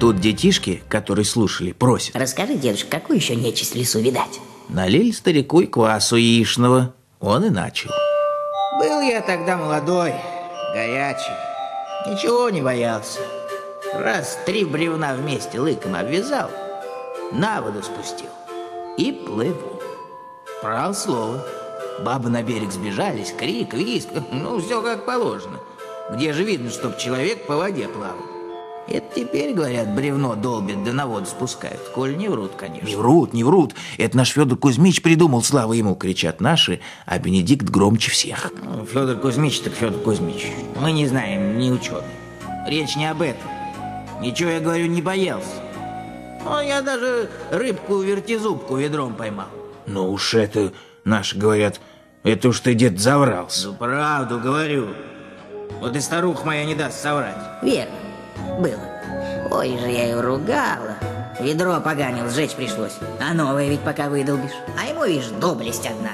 Тут детишки, которые слушали, просят. Расскажи, дедушка, какую еще нечисть в лесу видать? Налили старику и квасу яичного. Он и начал. Был я тогда молодой, горячий. Ничего не боялся. Раз три бревна вместе лыком обвязал, на воду спустил и плыву. Брал слово. Бабы на берег сбежались, крик, виск, ну, все как положено. Где же видно, чтоб человек по воде плавал? Это теперь, говорят, бревно долбит, да на воду спускают. Коль не врут, конечно. Не врут, не врут. Это наш Федор Кузьмич придумал, слава ему, кричат наши, а Бенедикт громче всех. Ну, Федор Кузьмич так Федор Кузьмич. Мы не знаем, не ученые. Речь не об этом. Ничего, я говорю, не боялся. Ну, я даже рыбку-вертизубку ведром поймал. Ну уж это, наши говорят, это уж ты, дед, заврался. Ну, правду говорю. Вот и старуха моя не даст соврать. Верно, было. Ой же я ее ругала. Ведро поганил, сжечь пришлось. А новое ведь пока выдолбишь. А ему, видишь, доблесть одна.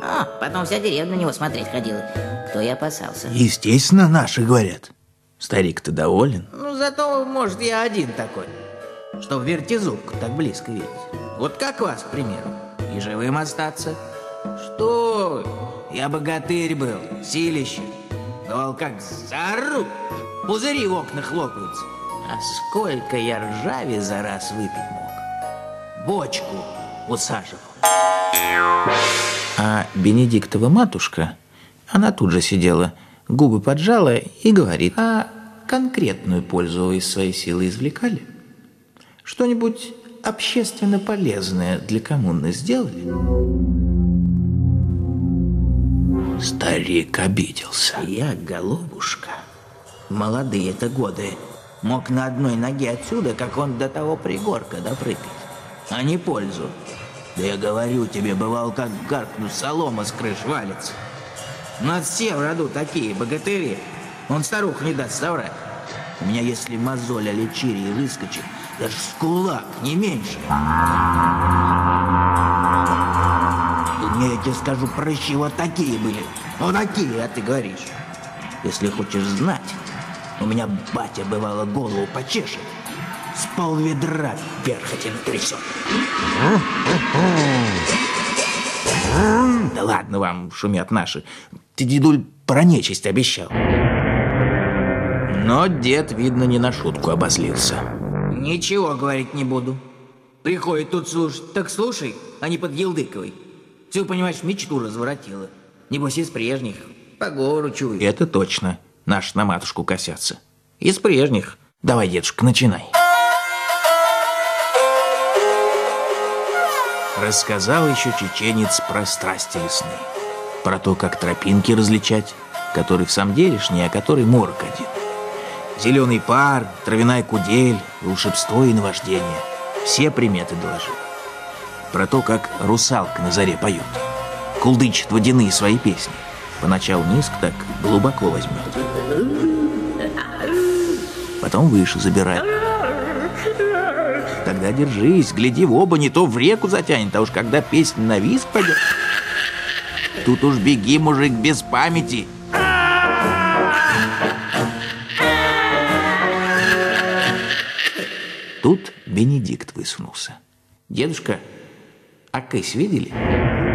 А, потом вся деревня на него смотреть ходила. Кто и опасался. Естественно, наши говорят. Старик-то доволен. Ну, зато, может, я один такой. Чтоб вертизубку так близко видеть. Вот как вас, к примеру. И живым остаться. Что? вы, Я богатырь был, силище. Бывал как зару. Пузыри в окнах лопаются. А сколько я ржави за раз выпить мог. Бочку усаживал. А Бенедиктова матушка, она тут же сидела, губы поджала и говорит, а конкретную пользу из своей силы извлекали? Что-нибудь общественно полезное для коммуны сделали? Старик обиделся. Я, голубушка, молодые-то годы, мог на одной ноге отсюда, как он до того пригорка допрыгать, а не пользу. Да я говорю тебе, бывал, как гаркну, солома с крыш валится. У нас все в роду такие, богатыри. Он старух не даст соврать. У меня, если мозоль или чири выскочит, даже с кулак, не меньше. Меня, я тебе скажу, прыщи вот такие были. Вот такие, а ты говоришь. Если хочешь знать, у меня батя, бывало, голову почешет. С полведра вверх этим трясет. Да ладно вам, шумят наши. Ты, дедуль, про нечисть обещал. Но дед, видно, не на шутку обозлился. Ничего говорить не буду. Приходит тут слушать. Так слушай, а не под Елдыковой. Все, понимаешь, мечту разворотила. Небось, из прежних. По гору чую. Это точно. Наш на матушку косятся. Из прежних. Давай, дедушка, начинай. Рассказал еще чеченец про страсти лесные. Про то, как тропинки различать, который в самом делешний, а который морок один. Зеленый пар, травяная кудель, волшебство и наваждение. Все приметы доложил. Про то, как русалка на заре поет. Кулдычит водяные свои песни. Поначалу низко так глубоко возьмет. Потом выше забирает. Тогда держись, гляди в оба, не то в реку затянет, а уж когда песня на виск пойдет. Тут уж беги, мужик, без памяти. Тут Бенедикт высунулся. Дедушка, а кысь видели?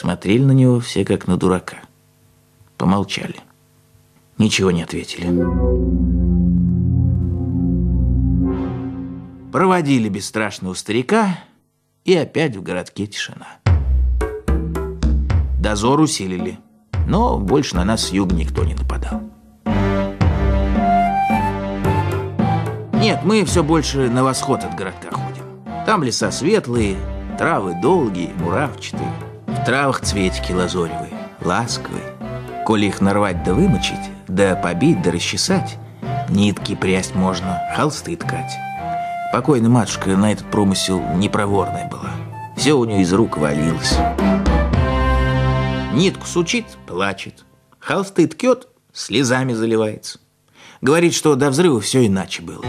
Посмотрели на него все как на дурака. Помолчали. Ничего не ответили. Проводили бесстрашного старика, и опять в городке тишина. Дозор усилили, но больше на нас с юга никто не нападал. Нет, мы все больше на восход от городка ходим. Там леса светлые, травы долгие, муравчатые. Травах цветики лазоревые, ласковые. Коли их нарвать да вымочить, да побить да расчесать, нитки прясть можно, холсты ткать. Покойная матушка на этот промысел непроворная была. Все у нее из рук валилось. Нитку сучит – плачет. Холсты ткет – слезами заливается. Говорит, что до взрыва все иначе было.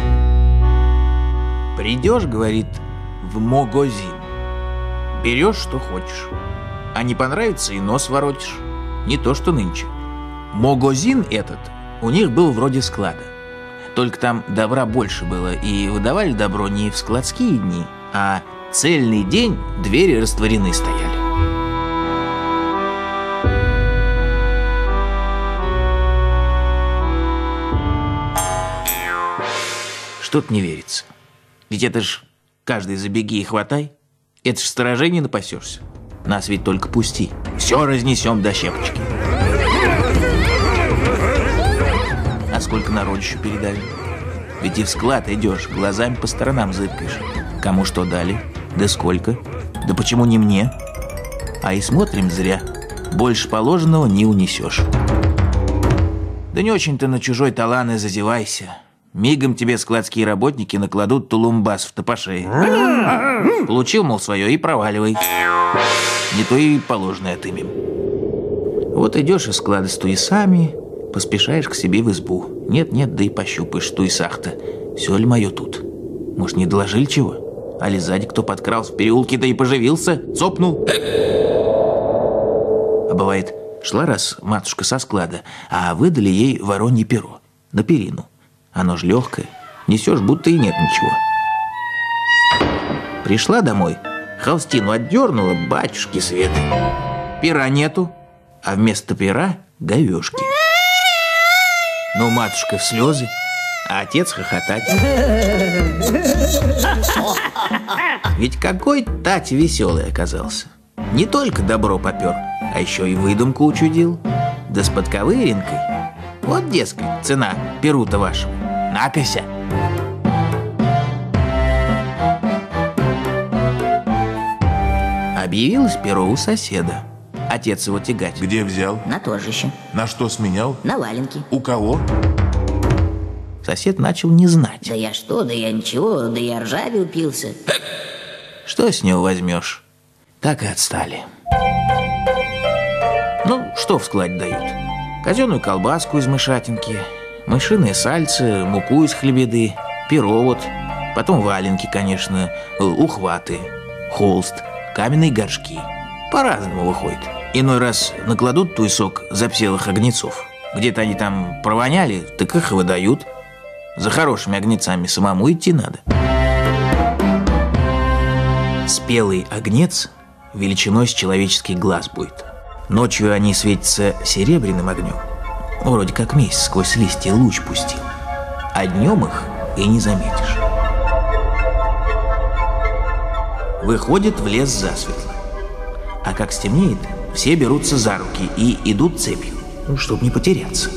Придешь, говорит, в магазин. Берешь, что хочешь. А не понравится, и нос воротишь. Не то, что нынче. Могозин этот у них был вроде склада. Только там добра больше было, и выдавали добро не в складские дни, а цельный день двери растворены стояли. Что-то не верится. Ведь это ж каждый забеги и хватай. Это ж сторожей не напасешься. Нас ведь только пусти. Все разнесем до щепочки. А сколько народищу передали? Ведь и в склад идешь, глазами по сторонам зыркаешь. Кому что дали? Да сколько? Да почему не мне? А и смотрим зря. Больше положенного не унесешь. Да не очень-то на чужой талан и зазевайся. Мигом тебе складские работники накладут тулумбас в топошей. Получил, мол, свое и проваливай. Не то и положенное отымем. Вот идешь из склада с туесами, поспешаешь к себе в избу. Нет-нет, да и пощупаешь туесах-то. Все ли мое тут? Может, не доложили чего? А ли сзади кто подкрался в переулке, да и поживился? Цопнул? А бывает, шла раз матушка со склада, а выдали ей воронье перо на перину. Оно ж легкое, несешь, будто и нет ничего. Пришла домой, холстину отдернула, батюшки Светы. Пера нету, а вместо пера говешки. Ну, матушка в слезы, а отец хохотать. Ведь какой тать веселый оказался. Не только добро попер, а еще и выдумку учудил. Да с подковыренкой. Вот, дескать, цена перу-то вашего. Накося. Объявилось перо у соседа. Отец его тягать. Где взял? На торжище. На что сменял? На валенки. У кого? Сосед начал не знать. Да я что, да я ничего, да я ржаве упился. Что с него возьмешь? Так и отстали. Ну, что в складе дают? Казенную колбаску из мышатинки, мышиные сальцы, муку из хлебеды, перо вот, потом валенки, конечно, ухваты, холст, каменные горшки. По-разному выходит. Иной раз накладут туесок запселых огнецов. Где-то они там провоняли, так их выдают. За хорошими огнецами самому идти надо. Спелый огнец величиной с человеческий глаз будет. Ночью они светятся серебряным огнем. Вроде как месяц сквозь листья луч пустил. А днем их и не заметишь. Выходит в лес засветло. А как стемнеет, все берутся за руки и идут цепью, ну, чтобы не потеряться.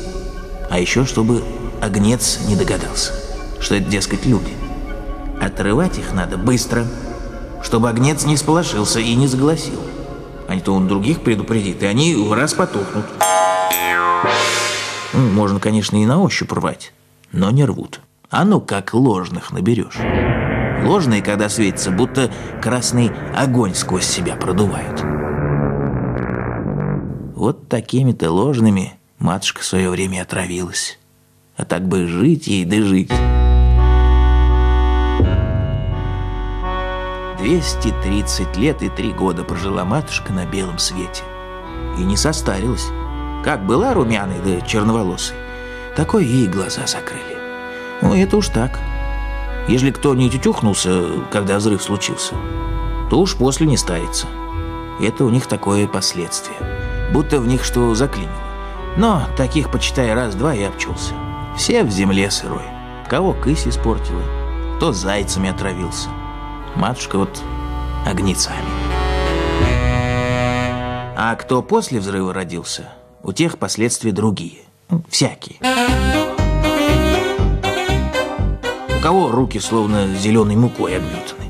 А еще, чтобы огнец не догадался, что это, дескать, люди. Отрывать их надо быстро, чтобы огнец не сполошился и не загласил. А не то он других предупредит, и они раз потухнут. Ну, можно, конечно, и на ощупь рвать, но не рвут. А ну как ложных наберешь. Ложные, когда светятся, будто красный огонь сквозь себя продувают. Вот такими-то ложными матушка в свое время отравилась. А так бы жить ей да жить. 230 лет и три года прожила матушка на белом свете. И не состарилась. Как была румяной да черноволосой, такой ей глаза закрыли. Ну, это уж так. Если кто не тютюхнулся, когда взрыв случился, то уж после не старится. Это у них такое последствие. Будто в них что заклинило. Но таких, почитай, раз-два и обчелся. Все в земле сырой. Кого кысь испортила, кто зайцами отравился. Матушка вот огнецами. А кто после взрыва родился, у тех последствия другие. Ну, всякие. У кого руки словно зеленой мукой обметаны,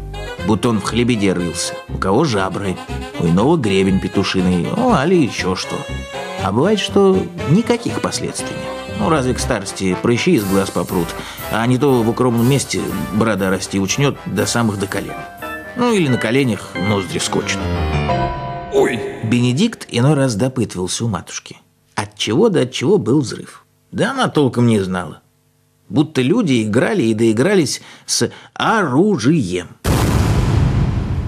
будто он в хлебеде рылся. У кого жабры, у иного гребень петушиный, ну, али еще что. А бывает, что никаких последствий нет. Ну, разве к старости прыщи из глаз попрут, а не то в укромном месте борода расти учнет до самых до колен. Ну, или на коленях ноздри скочат. Ой! Бенедикт иной раз допытывался у матушки. От чего до от чего был взрыв. Да она толком не знала. Будто люди играли и доигрались с оружием.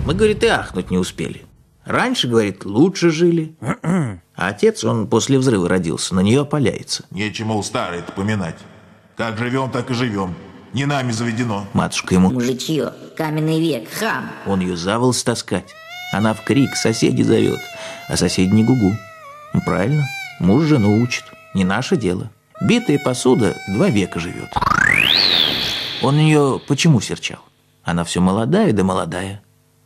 Мы, говорит, и ахнуть не успели. Раньше, говорит, лучше жили. А отец, он после взрыва родился, на нее опаляется. Нечему старое-то поминать. Как живем, так и живем. Не нами заведено. Матушка ему, Мужичье, каменный век, хам. он ее за волос таскать. Она в крик соседей зовет, а соседи не гугу. Ну, правильно, муж жену учит, не наше дело. Битая посуда два века живет. Он нее почему серчал? Она все молодая да молодая.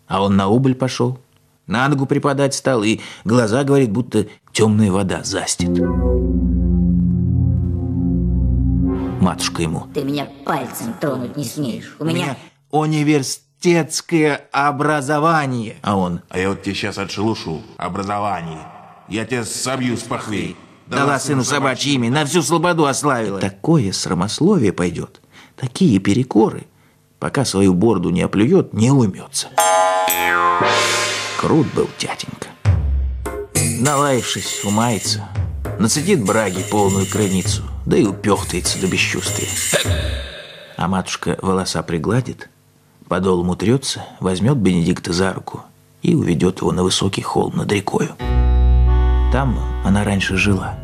А он на убыль пошел. На ногу припадать стал и глаза, говорит, будто темная вода застит. Матушка ему. Ты меня пальцем тронуть не смеешь. У, меня... университетское образование. А он, А я вот тебе сейчас отшелушу. Образование. Я тебя собью с похвей. дала сыну собачье имя, на всю слободу ославила. Такое срамословие пойдет, такие перекоры, пока свою бороду не оплюет, не уймется. Крут был тятенька. Налаявшись, умается, нацедит браги полную крыницу, да и упехтается до бесчувствия. А матушка волоса пригладит, подолом утрется, возьмет Бенедикта за руку и уведет его на высокий холм над рекою. Там она раньше жила,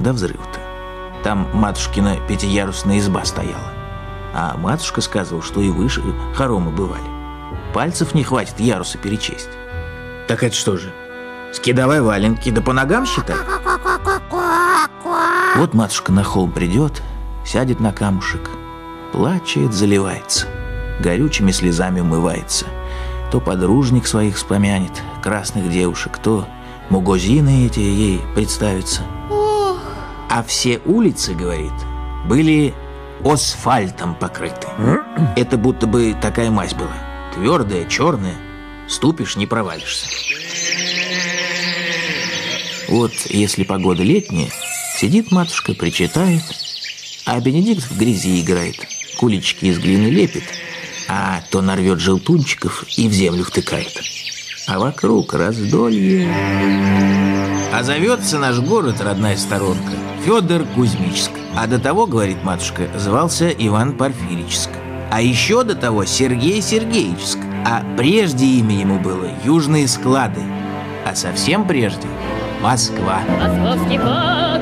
до взрыва-то. Там матушкина пятиярусная изба стояла. А матушка сказывала, что и выше хоромы бывали. Пальцев не хватит яруса перечесть. Так это что же, скидавай валенки, да по ногам считай? Вот матушка на холм придет, сядет на камушек, плачет, заливается, горючими слезами умывается. То подружник своих вспомянет, красных девушек, то мугозины эти ей представятся. А все улицы, говорит, были асфальтом покрыты. Это будто бы такая мазь была. Твердая, черная, ступишь, не провалишься. Вот если погода летняя, сидит матушка, причитает, а Бенедикт в грязи играет, кулички из глины лепит, а то нарвет желтунчиков и в землю втыкает. А вокруг раздолье. А зовется наш город, родная сторонка, Федор Кузьмичск. А до того, говорит матушка, звался Иван Порфиричск. А еще до того Сергей Сергеевичск. А прежде имя ему было Южные склады. А совсем прежде Москва. Московский парк